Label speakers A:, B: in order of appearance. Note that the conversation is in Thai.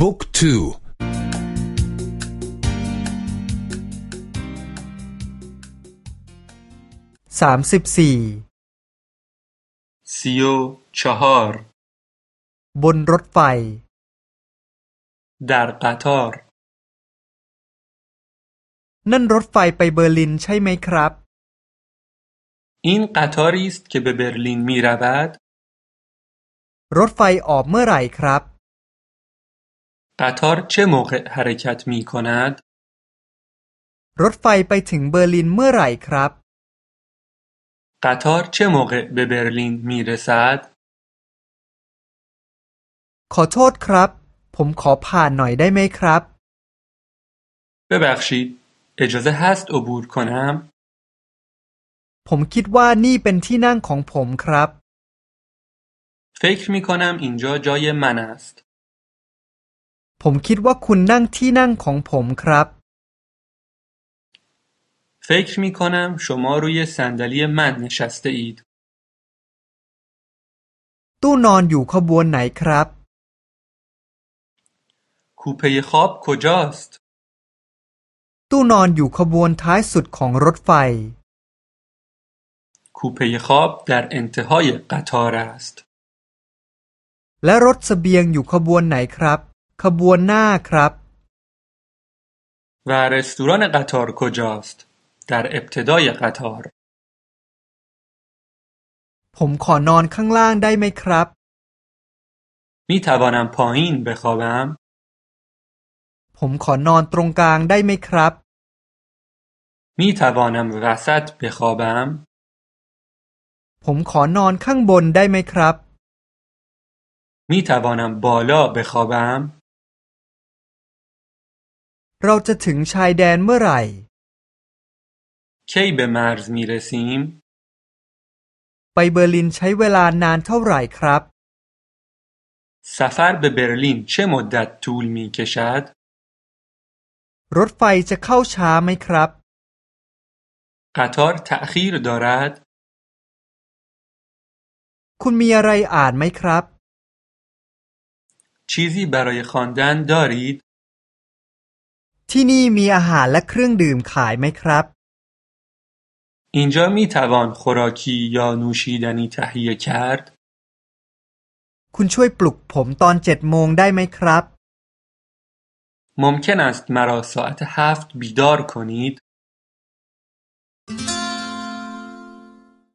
A: บุ๊กทู
B: สามสิบสี่
C: ซีโอชาฮาร์
B: บนรถไฟ
C: در قطار
B: นั่นรถไฟไปเบอร์ลินใช่ไหมครับ
C: این قطاری است که به برلین می رود
B: รถไฟออกเมื่อไหร่ครับ
C: قطار چه موقع حرکت می کند
B: รถไฟไปถึงเบอร์ลินเมื่อไหร่ครับ
C: قطار چه موقع به برلین می رسد
B: ขอโทษครับ ผมขอผ่านหน่อยได้ไหมครับ
C: ببخشید اجازه هست عبور کنم
B: ผมคิดว่านี่เป็นที่นั่งของผมครับ
C: فکر می کنم اینجا جای من است
B: ผมคิดว่าคุณนั่งที่นั่งของผมครับ
C: فکر می کنم شما روی صندلی من نشسته اید
B: ตู้นอนอยู่ขบวนไหนครับ
C: کوپه خواب کجاست
B: ตู้นอนอยู่ขบวนท้ายสุดของรถไฟ
C: کوپه خواب در انتهای قطار است
B: และรถเสบียงอยู่ขบวนไหนครับ ขบวนหน้าครับ
C: و رستوران قطار کجاست در ابتدای قطار
B: ผมขอนอนข้างล่างได้ไหมครับ
C: می توانم پایین بخوابم
B: ผมขอนอนตรงกลางได้ไหมครับ
C: می توانم وسط بخوابم
B: ผมขอนอนข้างบนได้ไหมครับ
C: می توانم بالا بخوابم
B: เราจะถึงชายแดนเมื่อไหร่
C: کی به مرز می رسیم
B: ไปเบอร์ลินใช้เวลานานเท่าไหร่ครับ
C: سفر به برلین چه مدت طول می کشد
B: รถไฟจะเข้าช้าไหมครับ
C: قطار تأخیر دارد
B: คุณมีอะไรอ่านไหมครับ
C: چیزی برای خواندن دارید
B: ที่นี่มีอาหารและเครื่องดื่มขายไหมครับ
C: اینجا می توان خوراکی یا نوشیدنی تهیه کرد
B: คุณช่วยปลุกผมตอนเจ็ดโมงได้ไหมครับ
C: ممکن است مرا ساعت هفت بیدار کنید